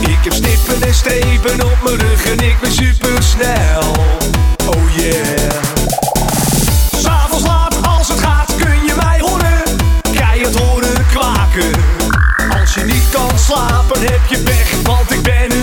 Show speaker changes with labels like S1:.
S1: Ik heb snippen en strepen op mijn rug en ik ben supersnel. Oh yeah. S'avonds laat als het gaat kun je mij horen. het horen kwaken. Als je niet kan slapen heb je pech, want ik ben